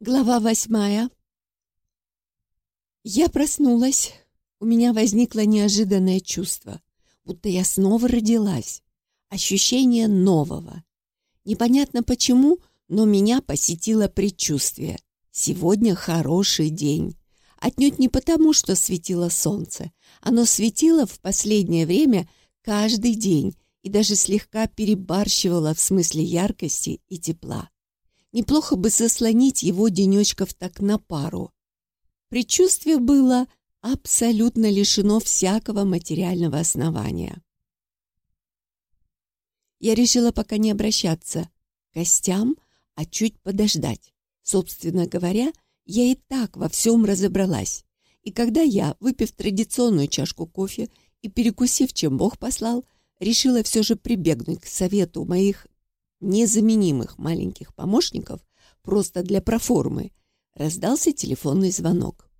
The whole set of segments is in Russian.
Глава восьмая. Я проснулась. У меня возникло неожиданное чувство, будто я снова родилась. Ощущение нового. Непонятно почему, но меня посетило предчувствие. Сегодня хороший день. Отнюдь не потому, что светило солнце. Оно светило в последнее время каждый день и даже слегка перебарщивало в смысле яркости и тепла. Неплохо бы заслонить его денечков так на пару. Предчувствие было абсолютно лишено всякого материального основания. Я решила пока не обращаться к гостям, а чуть подождать. Собственно говоря, я и так во всем разобралась. И когда я, выпив традиционную чашку кофе и перекусив, чем Бог послал, решила все же прибегнуть к совету моих незаменимых маленьких помощников просто для проформы, раздался телефонный звонок.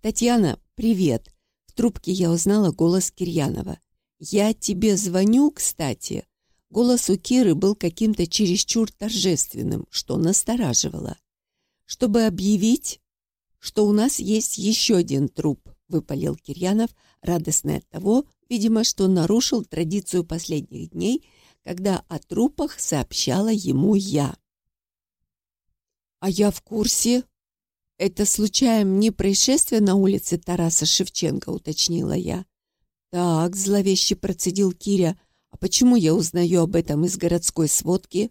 «Татьяна, привет!» В трубке я узнала голос Кирьянова. «Я тебе звоню, кстати». Голос у Киры был каким-то чересчур торжественным, что настораживало. «Чтобы объявить, что у нас есть еще один труп», — выпалил Кирьянов, радостный от того, видимо, что нарушил традицию последних дней когда о трупах сообщала ему я. «А я в курсе. Это, случайно, не происшествие на улице Тараса Шевченко?» — уточнила я. «Так», — зловеще процедил Киря, «а почему я узнаю об этом из городской сводки?»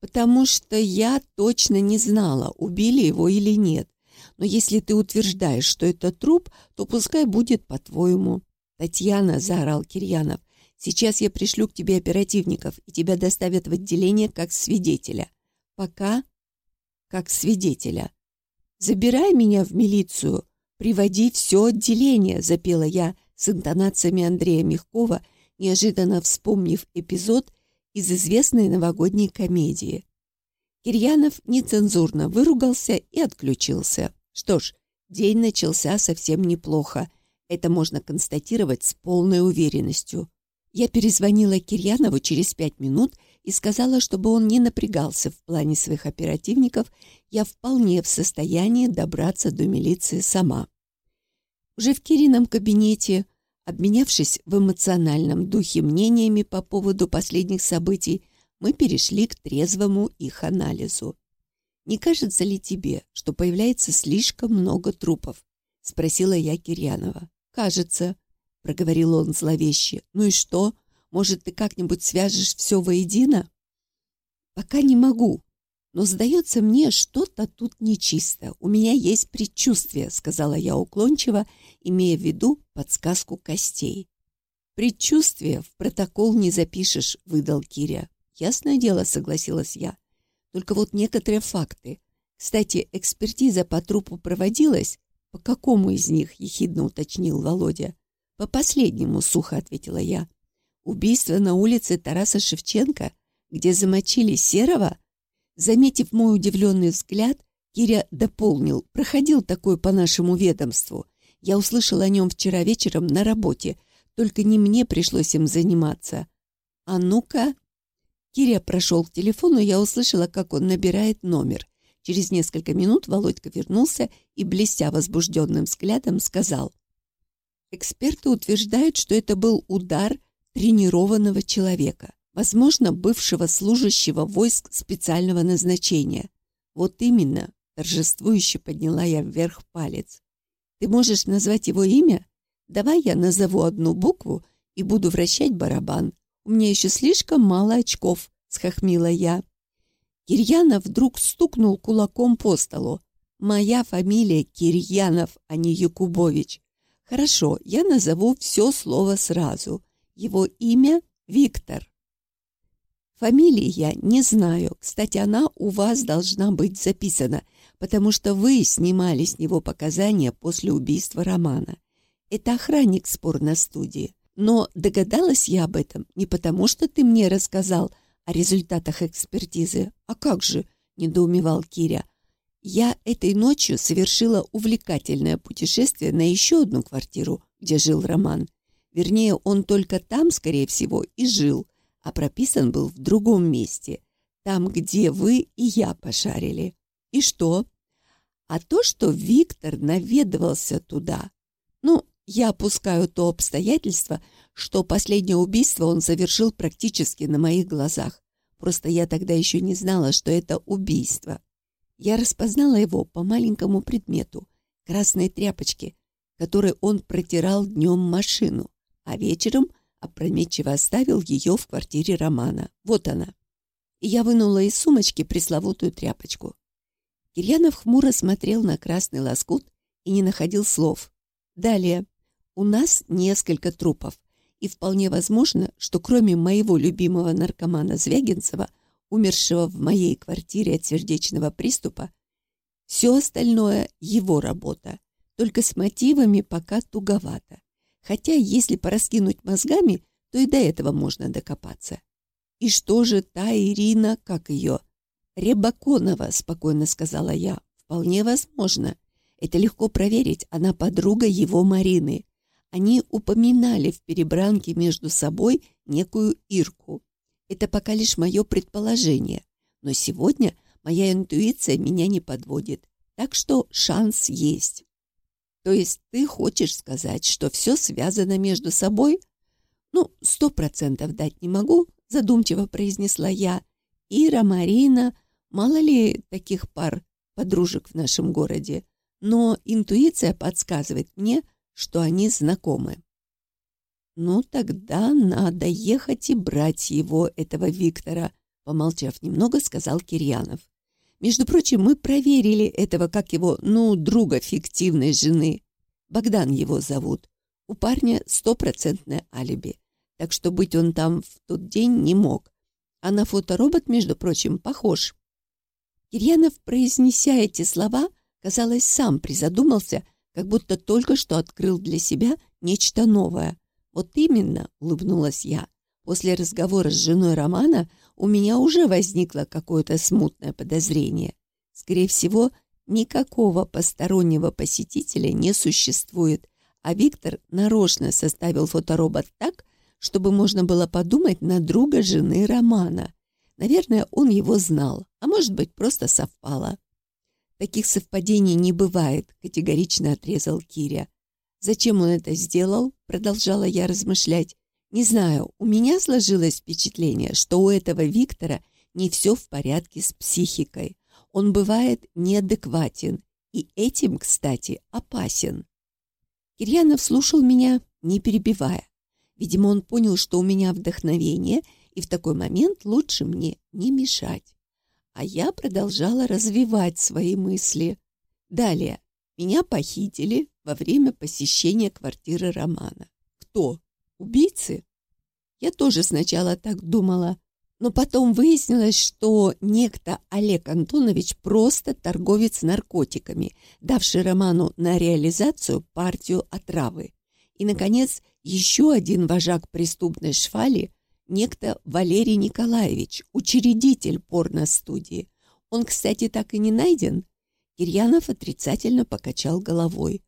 «Потому что я точно не знала, убили его или нет. Но если ты утверждаешь, что это труп, то пускай будет по-твоему». «Татьяна», — заорал Кирьянов, Сейчас я пришлю к тебе оперативников, и тебя доставят в отделение как свидетеля. Пока как свидетеля. Забирай меня в милицию, приводи все отделение, запела я с интонациями Андрея Мягкова, неожиданно вспомнив эпизод из известной новогодней комедии. Кирьянов нецензурно выругался и отключился. Что ж, день начался совсем неплохо. Это можно констатировать с полной уверенностью. Я перезвонила Кирьянову через пять минут и сказала, чтобы он не напрягался в плане своих оперативников, я вполне в состоянии добраться до милиции сама. Уже в Кирином кабинете, обменявшись в эмоциональном духе мнениями по поводу последних событий, мы перешли к трезвому их анализу. «Не кажется ли тебе, что появляется слишком много трупов?» — спросила я Кирьянова. «Кажется», — проговорил он зловеще. «Ну и что? Может, ты как-нибудь свяжешь все воедино?» «Пока не могу. Но, сдается мне, что-то тут нечисто. У меня есть предчувствие», — сказала я уклончиво, имея в виду подсказку костей. «Предчувствие в протокол не запишешь», — выдал Киря. «Ясное дело», — согласилась я. «Только вот некоторые факты. Кстати, экспертиза по трупу проводилась?» «По какому из них?» — ехидно уточнил Володя. «По последнему», — сухо ответила я. «Убийство на улице Тараса Шевченко, где замочили Серого?» Заметив мой удивленный взгляд, Киря дополнил. «Проходил такой по нашему ведомству. Я услышал о нем вчера вечером на работе, только не мне пришлось им заниматься. А ну-ка...» Киря прошел к телефону, я услышала, как он набирает номер. Через несколько минут Володька вернулся и, блестя возбужденным взглядом, сказал Эксперты утверждают, что это был удар тренированного человека, возможно, бывшего служащего войск специального назначения. Вот именно, торжествующе подняла я вверх палец. Ты можешь назвать его имя? Давай я назову одну букву и буду вращать барабан. У меня еще слишком мало очков, схохмила я. Кирьянов вдруг стукнул кулаком по столу. Моя фамилия Кирьянов, а не Якубович. Хорошо, я назову все слово сразу. Его имя Виктор. Фамилии я не знаю. Кстати, она у вас должна быть записана, потому что вы снимали с него показания после убийства Романа. Это охранник спор на студии. Но догадалась я об этом не потому, что ты мне рассказал о результатах экспертизы. А как же, недоумевал Киря, я этой ночью совершила увлекательное путешествие на еще одну квартиру, где жил Роман. Вернее, он только там, скорее всего, и жил, а прописан был в другом месте, там, где вы и я пошарили. И что? А то, что Виктор наведывался туда. Ну, я опускаю то обстоятельство, что последнее убийство он совершил практически на моих глазах. Просто я тогда еще не знала, что это убийство. Я распознала его по маленькому предмету — красной тряпочке, которой он протирал днем машину, а вечером опрометчиво оставил ее в квартире Романа. Вот она. И я вынула из сумочки пресловутую тряпочку. Кирьянов хмуро смотрел на красный лоскут и не находил слов. Далее. У нас несколько трупов, и вполне возможно, что кроме моего любимого наркомана Звягинцева, умершего в моей квартире от сердечного приступа, все остальное — его работа, только с мотивами пока туговато. Хотя, если пораскинуть мозгами, то и до этого можно докопаться. И что же та Ирина, как ее, «Ребаконова», — спокойно сказала я. «Вполне возможно. Это легко проверить. Она подруга его Марины. Они упоминали в перебранке между собой некую Ирку. Это пока лишь мое предположение. Но сегодня моя интуиция меня не подводит. Так что шанс есть». «То есть ты хочешь сказать, что все связано между собой?» «Ну, сто процентов дать не могу», — задумчиво произнесла я. «Ира, Марина...» Мало ли таких пар подружек в нашем городе, но интуиция подсказывает мне, что они знакомы. «Ну, тогда надо ехать и брать его, этого Виктора», помолчав немного, сказал Кирьянов. «Между прочим, мы проверили этого, как его, ну, друга фиктивной жены. Богдан его зовут. У парня стопроцентное алиби, так что быть он там в тот день не мог. А на фоторобот, между прочим, похож. Кирьянов, произнеся эти слова, казалось, сам призадумался, как будто только что открыл для себя нечто новое. «Вот именно», — улыбнулась я, — «после разговора с женой Романа у меня уже возникло какое-то смутное подозрение. Скорее всего, никакого постороннего посетителя не существует, а Виктор нарочно составил фоторобот так, чтобы можно было подумать на друга жены Романа. Наверное, он его знал, а может быть, просто совпало. Таких совпадений не бывает, категорично отрезал Киря. Зачем он это сделал? Продолжала я размышлять. Не знаю, у меня сложилось впечатление, что у этого Виктора не все в порядке с психикой. Он бывает неадекватен и этим, кстати, опасен. Кирьянов слушал меня, не перебивая. Видимо, он понял, что у меня вдохновение — и в такой момент лучше мне не мешать. А я продолжала развивать свои мысли. Далее. Меня похитили во время посещения квартиры Романа. Кто? Убийцы? Я тоже сначала так думала, но потом выяснилось, что некто Олег Антонович просто торговец наркотиками, давший Роману на реализацию партию отравы. И, наконец, еще один вожак преступной швали некто Валерий Николаевич, учредитель порно-студии. Он, кстати, так и не найден. Кирьянов отрицательно покачал головой.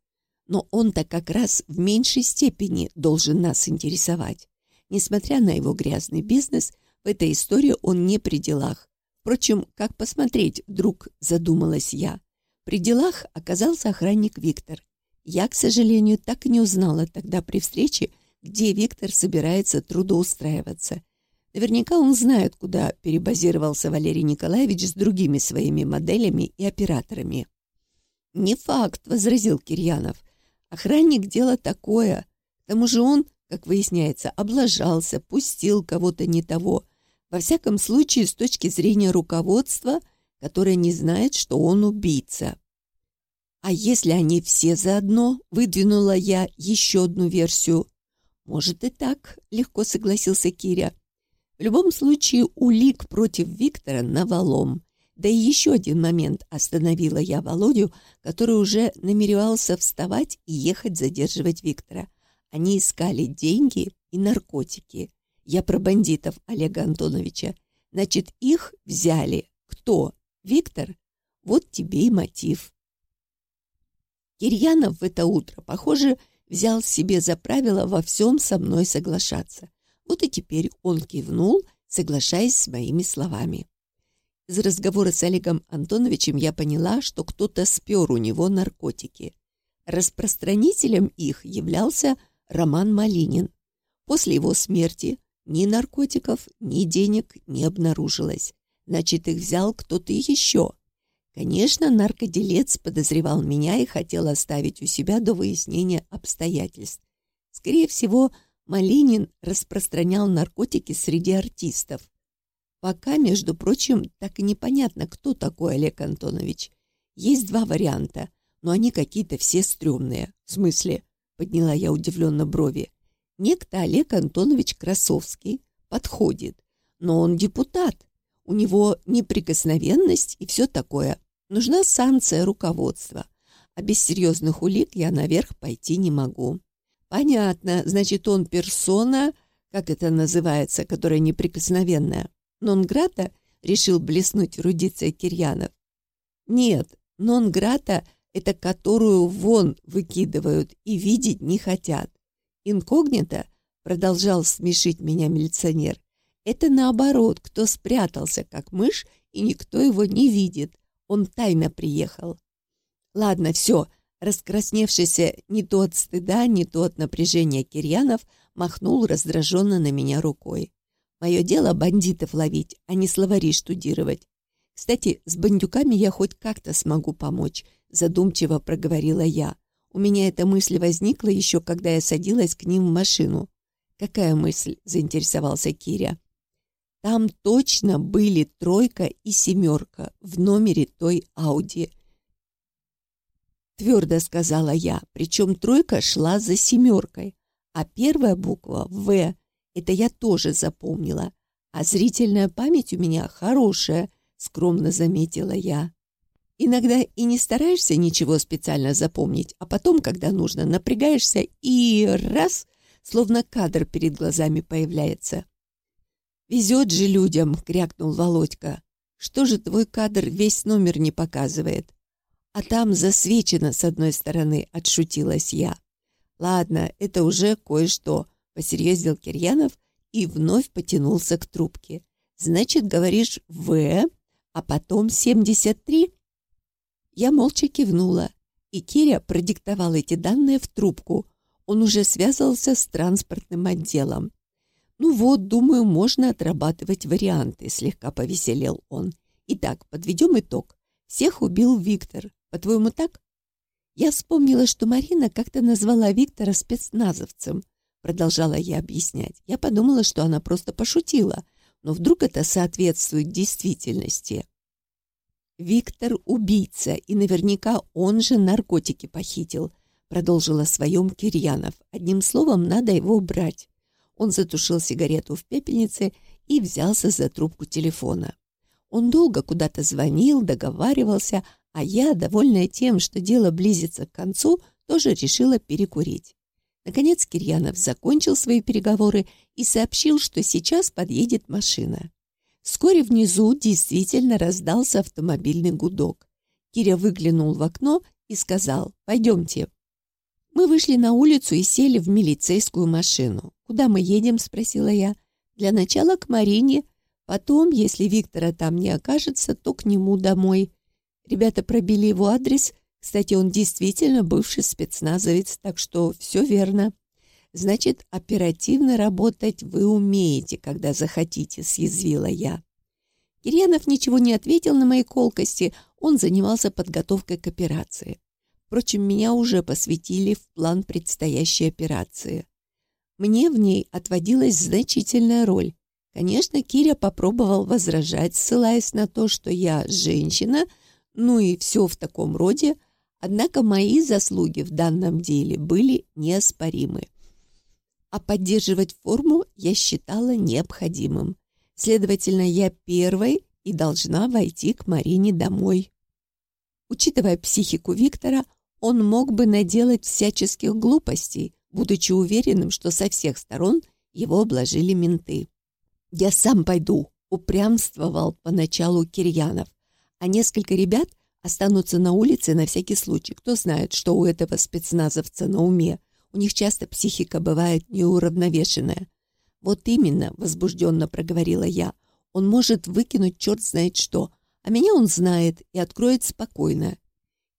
Но он-то как раз в меньшей степени должен нас интересовать. Несмотря на его грязный бизнес, в этой истории он не при делах. Впрочем, как посмотреть, вдруг задумалась я. При делах оказался охранник Виктор. Я, к сожалению, так и не узнала тогда при встрече, где Виктор собирается трудоустраиваться. Наверняка он знает, куда перебазировался Валерий Николаевич с другими своими моделями и операторами. «Не факт», — возразил Кирьянов. «Охранник — дело такое. К тому же он, как выясняется, облажался, пустил кого-то не того. Во всяком случае, с точки зрения руководства, которое не знает, что он убийца». «А если они все заодно?» — выдвинула я еще одну версию. «Может и так», — легко согласился Киря. «В любом случае улик против Виктора навалом. Да и еще один момент остановила я Володю, который уже намеревался вставать и ехать задерживать Виктора. Они искали деньги и наркотики. Я про бандитов Олега Антоновича. Значит, их взяли. Кто? Виктор? Вот тебе и мотив. Кирьянов в это утро, похоже, взял себе за правило во всем со мной соглашаться. Вот и теперь он кивнул, соглашаясь с моими словами. Из разговора с Олегом Антоновичем я поняла, что кто-то спер у него наркотики. Распространителем их являлся Роман Малинин. После его смерти ни наркотиков, ни денег не обнаружилось. Значит, их взял кто-то еще. Конечно, наркоделец подозревал меня и хотел оставить у себя до выяснения обстоятельств. Скорее всего, Малинин распространял наркотики среди артистов. Пока, между прочим, так и непонятно, кто такой Олег Антонович. Есть два варианта, но они какие-то все стрёмные. В смысле? Подняла я удивленно брови. Некто Олег Антонович Красовский подходит, но он депутат. У него неприкосновенность и все такое. Нужна санкция руководства. А без серьезных улик я наверх пойти не могу. Понятно, значит, он персона, как это называется, которая неприкосновенная. Нон-грата решил блеснуть эрудиция Кирьянов. Нет, нон-грата — это которую вон выкидывают и видеть не хотят. Инкогнито, продолжал смешить меня милиционер, это наоборот, кто спрятался, как мышь, и никто его не видит. Он тайно приехал. Ладно, все. Раскрасневшийся не то от стыда, не то от напряжения Кирьянов махнул раздраженно на меня рукой. Мое дело бандитов ловить, а не словари штудировать. Кстати, с бандюками я хоть как-то смогу помочь, задумчиво проговорила я. У меня эта мысль возникла еще, когда я садилась к ним в машину. «Какая мысль?» — заинтересовался Киря. «Там точно были тройка и семерка в номере той Ауди». Твердо сказала я, причем тройка шла за семеркой, а первая буква «В» — это я тоже запомнила. А зрительная память у меня хорошая, скромно заметила я. Иногда и не стараешься ничего специально запомнить, а потом, когда нужно, напрягаешься и раз, словно кадр перед глазами появляется. «Везет же людям!» — крякнул Володька. «Что же твой кадр весь номер не показывает?» «А там засвечено с одной стороны», — отшутилась я. «Ладно, это уже кое-что», — посерьезнел Кирьянов и вновь потянулся к трубке. «Значит, говоришь «В», а потом семьдесят три?» Я молча кивнула, и Киря продиктовал эти данные в трубку. Он уже связывался с транспортным отделом. «Ну вот, думаю, можно отрабатывать варианты», — слегка повеселел он. «Итак, подведем итог. Всех убил Виктор. По-твоему, так?» «Я вспомнила, что Марина как-то назвала Виктора спецназовцем», — продолжала я объяснять. Я подумала, что она просто пошутила, но вдруг это соответствует действительности. Виктор — убийца, и наверняка он же наркотики похитил», — продолжил о своем Кирьянов. «Одним словом, надо его брать». Он затушил сигарету в пепельнице и взялся за трубку телефона. Он долго куда-то звонил, договаривался, а я, довольная тем, что дело близится к концу, тоже решила перекурить. Наконец Кирьянов закончил свои переговоры и сообщил, что сейчас подъедет машина. Вскоре внизу действительно раздался автомобильный гудок. Киря выглянул в окно и сказал «Пойдемте». Мы вышли на улицу и сели в милицейскую машину. «Куда мы едем?» – спросила я. «Для начала к Марине. Потом, если Виктора там не окажется, то к нему домой». Ребята пробили его адрес. Кстати, он действительно бывший спецназовец, так что все верно. Значит, оперативно работать вы умеете, когда захотите, съязвила я. Кирьянов ничего не ответил на мои колкости, он занимался подготовкой к операции. Впрочем, меня уже посвятили в план предстоящей операции. Мне в ней отводилась значительная роль. Конечно, Киря попробовал возражать, ссылаясь на то, что я женщина, ну и все в таком роде, однако мои заслуги в данном деле были неоспоримы а поддерживать форму я считала необходимым. Следовательно, я первой и должна войти к Марине домой. Учитывая психику Виктора, он мог бы наделать всяческих глупостей, будучи уверенным, что со всех сторон его обложили менты. «Я сам пойду», — упрямствовал поначалу Кирьянов, а несколько ребят останутся на улице на всякий случай. Кто знает, что у этого спецназовца на уме. У них часто психика бывает неуравновешенная. «Вот именно», — возбужденно проговорила я, — «он может выкинуть черт знает что, А меня он знает и откроет спокойно.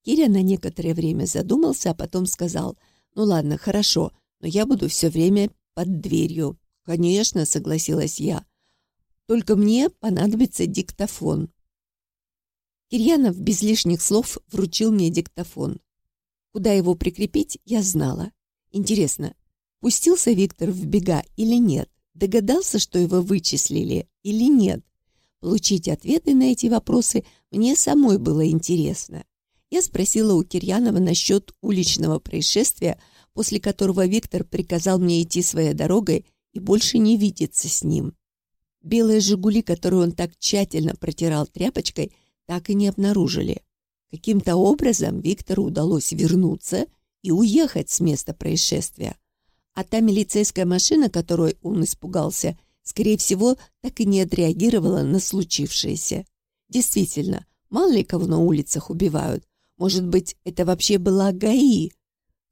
Киря на некоторое время задумался, а потом сказал, «Ну ладно, хорошо, но я буду все время под дверью». «Конечно», — согласилась я. «Только мне понадобится диктофон». Кирьянов без лишних слов вручил мне диктофон. Куда его прикрепить, я знала. Интересно, пустился Виктор в бега или нет? Догадался, что его вычислили или нет? Получить ответы на эти вопросы мне самой было интересно. Я спросила у Кирьянова насчет уличного происшествия, после которого Виктор приказал мне идти своей дорогой и больше не видеться с ним. Белые «Жигули», которые он так тщательно протирал тряпочкой, так и не обнаружили. Каким-то образом Виктору удалось вернуться и уехать с места происшествия. А та милицейская машина, которой он испугался, скорее всего, так и не отреагировала на случившееся. Действительно, мало ли кого на улицах убивают. Может быть, это вообще была ГАИ?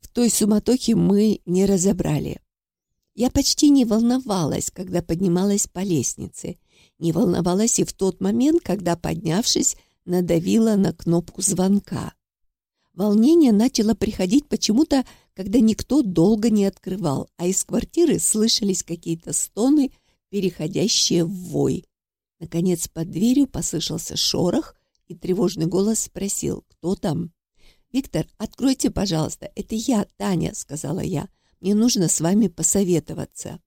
В той суматохе мы не разобрали. Я почти не волновалась, когда поднималась по лестнице. Не волновалась и в тот момент, когда, поднявшись, надавила на кнопку звонка. Волнение начало приходить почему-то, когда никто долго не открывал, а из квартиры слышались какие-то стоны, переходящие в вой. Наконец под дверью послышался шорох, и тревожный голос спросил, кто там? «Виктор, откройте, пожалуйста, это я, Таня», — сказала я. «Мне нужно с вами посоветоваться».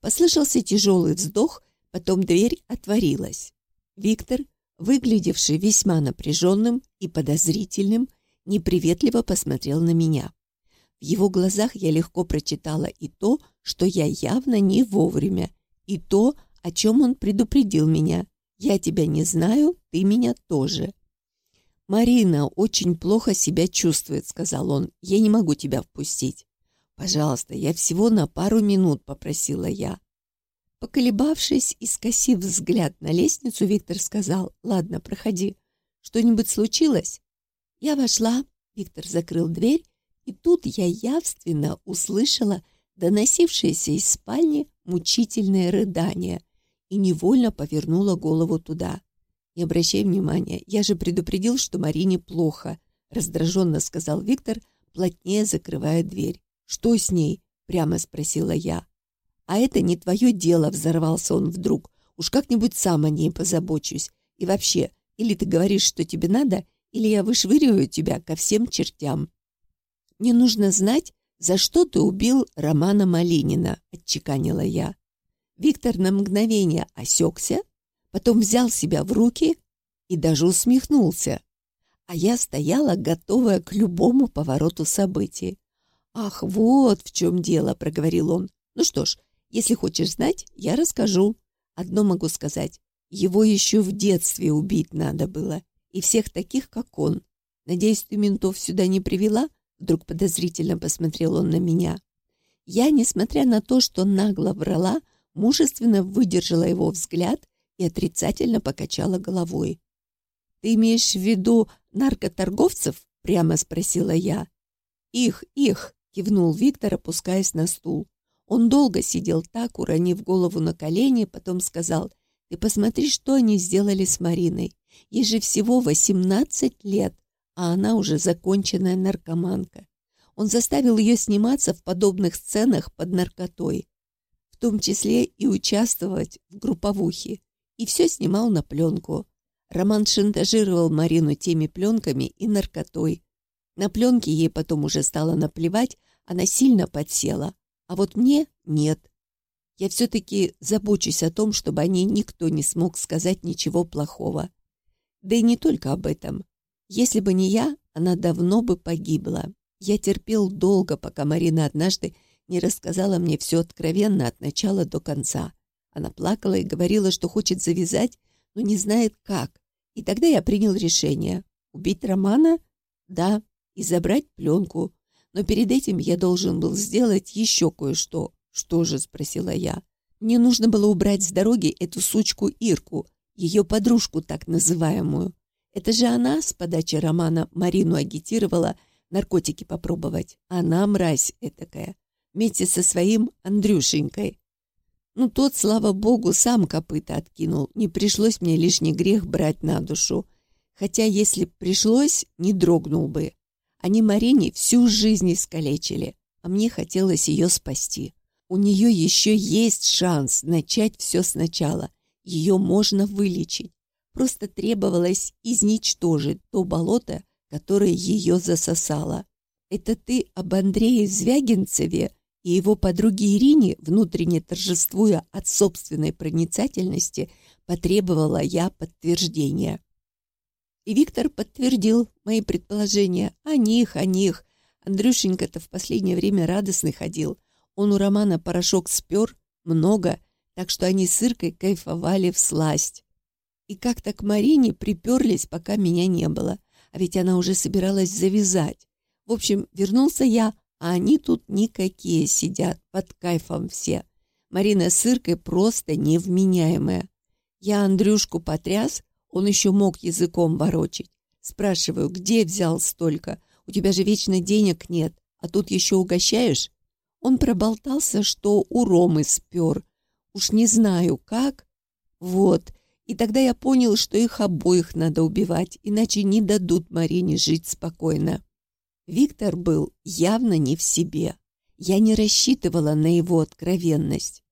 Послышался тяжелый вздох, потом дверь отворилась. Виктор выглядевший весьма напряженным и подозрительным, неприветливо посмотрел на меня. В его глазах я легко прочитала и то, что я явно не вовремя, и то, о чем он предупредил меня. «Я тебя не знаю, ты меня тоже». «Марина очень плохо себя чувствует», — сказал он. «Я не могу тебя впустить». «Пожалуйста, я всего на пару минут», — попросила я. Поколебавшись и скосив взгляд на лестницу, Виктор сказал, «Ладно, проходи. Что-нибудь случилось?» Я вошла, Виктор закрыл дверь, и тут я явственно услышала доносившееся из спальни мучительное рыдание и невольно повернула голову туда. «Не обращай внимания, я же предупредил, что Марине плохо», раздраженно сказал Виктор, плотнее закрывая дверь. «Что с ней?» — прямо спросила я. «А это не твое дело», — взорвался он вдруг. «Уж как-нибудь сам о ней позабочусь. И вообще, или ты говоришь, что тебе надо, или я вышвыриваю тебя ко всем чертям». «Мне нужно знать, за что ты убил Романа Малинина», — отчеканила я. Виктор на мгновение осекся, потом взял себя в руки и даже усмехнулся. А я стояла, готовая к любому повороту событий. «Ах, вот в чем дело», — проговорил он. «Ну что ж, если хочешь знать, я расскажу. Одно могу сказать. Его еще в детстве убить надо было. И всех таких, как он. Надеюсь, ты ментов сюда не привела?» Вдруг подозрительно посмотрел он на меня. Я, несмотря на то, что нагло врала, мужественно выдержала его взгляд и отрицательно покачала головой. «Ты имеешь в виду наркоторговцев?» — прямо спросила я. «Их, их!» — кивнул Виктор, опускаясь на стул. Он долго сидел так, уронив голову на колени, потом сказал, «Ты посмотри, что они сделали с Мариной. Ей же всего 18 лет, а она уже законченная наркоманка. Он заставил ее сниматься в подобных сценах под наркотой, в том числе и участвовать в групповухе, и все снимал на пленку. Роман шантажировал Марину теми пленками и наркотой. На пленке ей потом уже стало наплевать, она сильно подсела, а вот мне нет. Я все-таки забочусь о том, чтобы о ней никто не смог сказать ничего плохого. Да и не только об этом. Если бы не я, она давно бы погибла. Я терпел долго, пока Марина однажды не рассказала мне все откровенно от начала до конца. Она плакала и говорила, что хочет завязать, но не знает как. И тогда я принял решение. Убить Романа? Да. И забрать пленку. Но перед этим я должен был сделать еще кое-что. «Что же?» — спросила я. «Мне нужно было убрать с дороги эту сучку Ирку, ее подружку так называемую. Это же она с подачи романа Марину агитировала наркотики попробовать. Она мразь этакая, вместе со своим Андрюшенькой. Ну, тот, слава богу, сам копыта откинул. Не пришлось мне лишний грех брать на душу. Хотя, если б пришлось, не дрогнул бы. Они Марине всю жизнь искалечили, а мне хотелось ее спасти. У нее еще есть шанс начать все сначала. Ее можно вылечить. Просто требовалось изничтожить то болото, которое ее засосало. Это ты об Андрее Звягинцеве и его подруге Ирине, внутренне торжествуя от собственной проницательности, потребовала я подтверждения. И Виктор подтвердил мои предположения. О них, о них. Андрюшенька-то в последнее время радостный ходил. Он у Романа порошок спер, много, так что они с Иркой кайфовали в сласть. И как-то к Марине приперлись, пока меня не было. А ведь она уже собиралась завязать. В общем, вернулся я, а они тут никакие сидят, под кайфом все. Марина с Иркой просто невменяемая. Я Андрюшку потряс, он еще мог языком ворочить. Спрашиваю, где взял столько? У тебя же вечно денег нет, а тут еще угощаешь? Он проболтался, что у Ромы спер. Уж не знаю, как. Вот. И тогда я понял, что их обоих надо убивать, иначе не дадут Марине жить спокойно. Виктор был явно не в себе. Я не рассчитывала на его откровенность.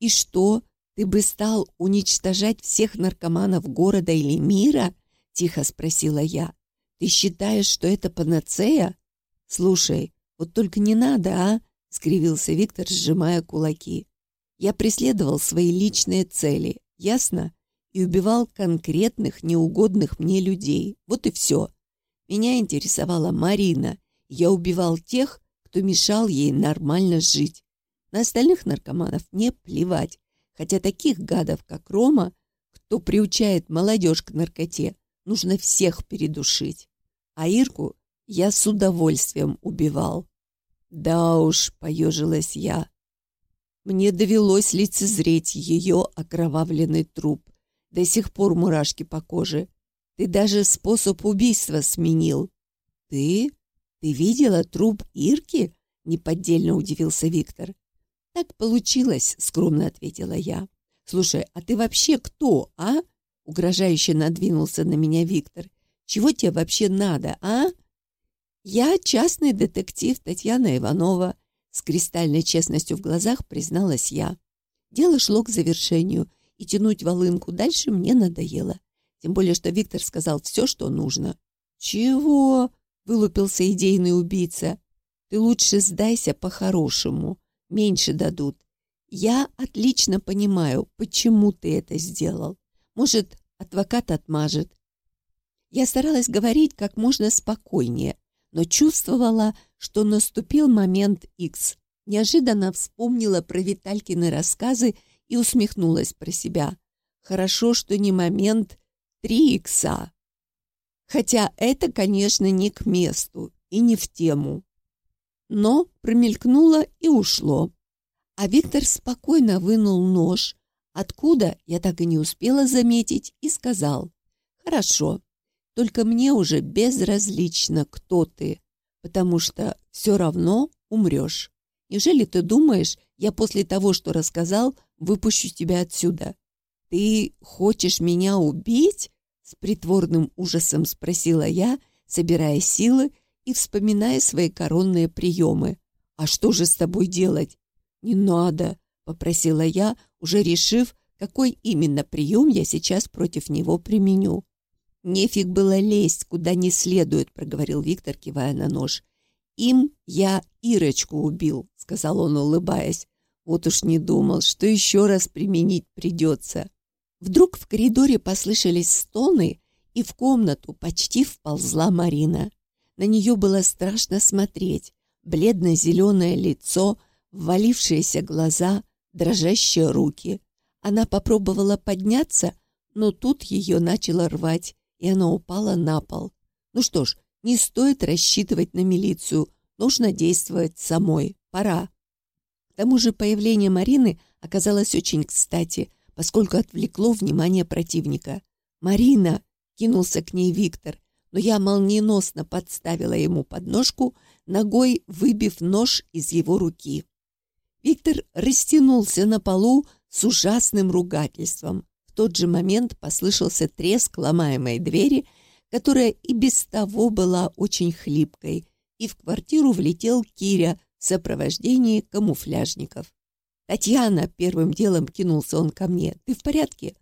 «И что, ты бы стал уничтожать всех наркоманов города или мира?» — тихо спросила я. «Ты считаешь, что это панацея?» «Слушай, вот только не надо, а?» — скривился Виктор, сжимая кулаки. «Я преследовал свои личные цели, ясно? И убивал конкретных, неугодных мне людей. Вот и все. Меня интересовала Марина. Я убивал тех, кто мешал ей нормально жить. На остальных наркоманов мне плевать. Хотя таких гадов, как Рома, кто приучает молодежь к наркоте, нужно всех передушить. А Ирку я с удовольствием убивал. Да уж, поежилась я. Мне довелось лицезреть ее окровавленный труп. До сих пор мурашки по коже. Ты даже способ убийства сменил. Ты? Ты видела труп Ирки? Неподдельно удивился Виктор. Так получилось, скромно ответила я. Слушай, а ты вообще кто, а? Угрожающе надвинулся на меня Виктор. Чего тебе вообще надо, а? Я частный детектив Татьяна Иванова, с кристальной честностью в глазах призналась я. Дело шло к завершению, и тянуть волынку дальше мне надоело. Тем более, что Виктор сказал все, что нужно. «Чего?» — вылупился идейный убийца. «Ты лучше сдайся по-хорошему. Меньше дадут. Я отлично понимаю, почему ты это сделал. Может, адвокат отмажет». Я старалась говорить как можно спокойнее, но чувствовала, что наступил момент X. Неожиданно вспомнила про Виталькины рассказы и усмехнулась про себя. Хорошо, что не момент три икса. Хотя это, конечно, не к месту и не в тему. Но промелькнуло и ушло. А Виктор спокойно вынул нож, откуда я так и не успела заметить, и сказал, «Хорошо, только мне уже безразлично, кто ты, потому что все равно умрешь. Неужели ты думаешь, я после того, что рассказал, выпущу тебя отсюда? «Ты хочешь меня убить?» С притворным ужасом спросила я, собирая силы и вспоминая свои коронные приемы. «А что же с тобой делать?» «Не надо», — попросила я, уже решив, какой именно прием я сейчас против него применю. «Нефиг было лезть, куда не следует», — проговорил Виктор, кивая на нож. «Им я Ирочку убил», — сказал он, улыбаясь. «Вот уж не думал, что еще раз применить придется». Вдруг в коридоре послышались стоны, и в комнату почти вползла Марина. На нее было страшно смотреть. Бледно-зеленое лицо, ввалившиеся глаза, дрожащие руки. Она попробовала подняться, но тут ее начало рвать, и она упала на пол. Ну что ж, не стоит рассчитывать на милицию, нужно действовать самой, пора. К тому же появление Марины оказалось очень кстати – поскольку отвлекло внимание противника. «Марина!» — кинулся к ней Виктор, но я молниеносно подставила ему подножку, ногой выбив нож из его руки. Виктор растянулся на полу с ужасным ругательством. В тот же момент послышался треск ломаемой двери, которая и без того была очень хлипкой, и в квартиру влетел Киря в сопровождении камуфляжников. «Татьяна!» — первым делом кинулся он ко мне. «Ты в порядке?»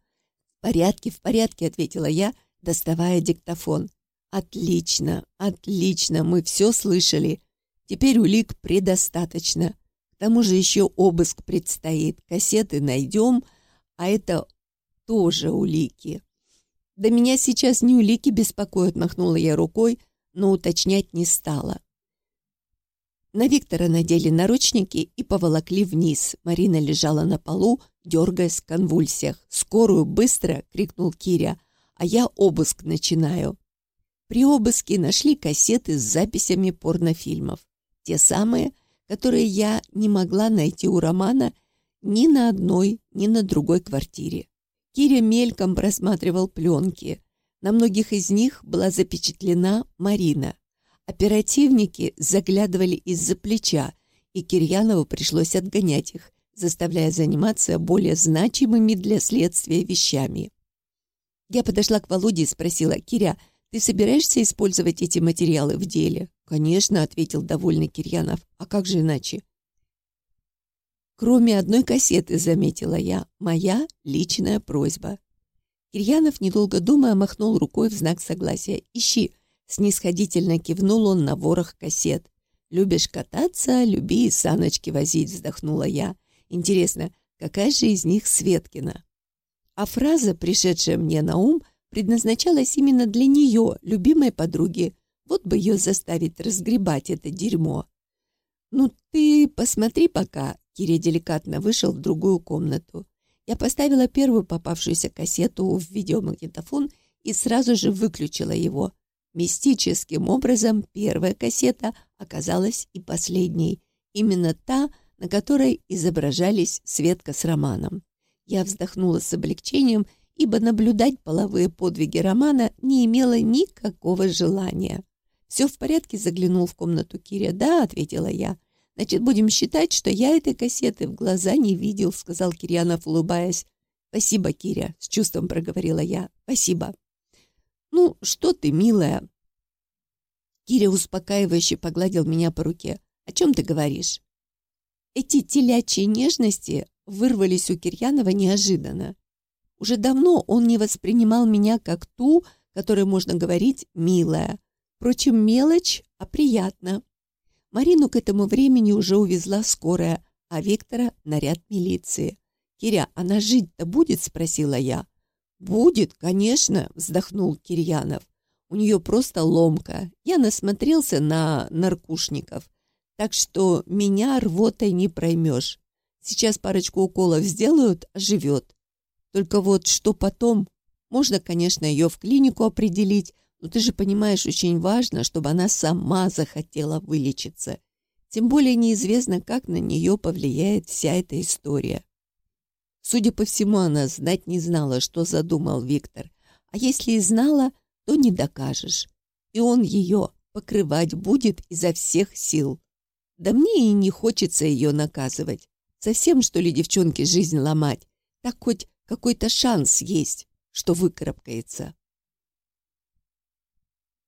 «В порядке, в порядке», — ответила я, доставая диктофон. «Отлично, отлично, мы все слышали. Теперь улик предостаточно. К тому же еще обыск предстоит. Кассеты найдем, а это тоже улики». «Да меня сейчас не улики беспокоят», — махнула я рукой, но уточнять не стала. На Виктора надели наручники и поволокли вниз. Марина лежала на полу, дергаясь в конвульсиях. «Скорую, быстро!» — крикнул Киря. «А я обыск начинаю». При обыске нашли кассеты с записями порнофильмов. Те самые, которые я не могла найти у Романа ни на одной, ни на другой квартире. Киря мельком просматривал пленки. На многих из них была запечатлена Марина. Оперативники заглядывали из-за плеча, и Кирьянову пришлось отгонять их, заставляя заниматься более значимыми для следствия вещами. Я подошла к Володе и спросила, «Киря, ты собираешься использовать эти материалы в деле?» «Конечно», — ответил довольный Кирьянов. «А как же иначе?» «Кроме одной кассеты», — заметила я, — «моя личная просьба». Кирьянов, недолго думая, махнул рукой в знак согласия. «Ищи, Снисходительно кивнул он на ворох кассет. «Любишь кататься, люби и саночки возить», — вздохнула я. «Интересно, какая же из них Светкина?» А фраза, пришедшая мне на ум, предназначалась именно для нее, любимой подруги. Вот бы ее заставить разгребать это дерьмо. «Ну ты посмотри пока», — Киря деликатно вышел в другую комнату. Я поставила первую попавшуюся кассету в видеомагнитофон и сразу же выключила его. Мистическим образом первая кассета оказалась и последней. Именно та, на которой изображались Светка с Романом. Я вздохнула с облегчением, ибо наблюдать половые подвиги Романа не имела никакого желания. «Все в порядке?» — заглянул в комнату Киря. «Да», — ответила я. «Значит, будем считать, что я этой кассеты в глаза не видел», — сказал Кирьянов, улыбаясь. «Спасибо, Киря», — с чувством проговорила я. «Спасибо». «Ну, что ты, милая?» Киря успокаивающе погладил меня по руке. «О чем ты говоришь?» Эти телячьи нежности вырвались у Кирьянова неожиданно. Уже давно он не воспринимал меня как ту, которой можно говорить «милая». Впрочем, мелочь, а приятно. Марину к этому времени уже увезла скорая, а Виктора — наряд милиции. «Киря, она жить-то будет?» — спросила я. «Будет, конечно», — вздохнул Кирьянов. «У нее просто ломка. Я насмотрелся на наркушников, так что меня рвотой не проймешь. Сейчас парочку уколов сделают, живет. Только вот что потом? Можно, конечно, ее в клинику определить, но ты же понимаешь, очень важно, чтобы она сама захотела вылечиться. Тем более неизвестно, как на нее повлияет вся эта история. Судя по всему, она знать не знала, что задумал Виктор. А если и знала, то не докажешь. И он ее покрывать будет изо всех сил. Да мне и не хочется ее наказывать. Совсем, что ли, девчонке жизнь ломать? Так хоть какой-то шанс есть, что выкарабкается.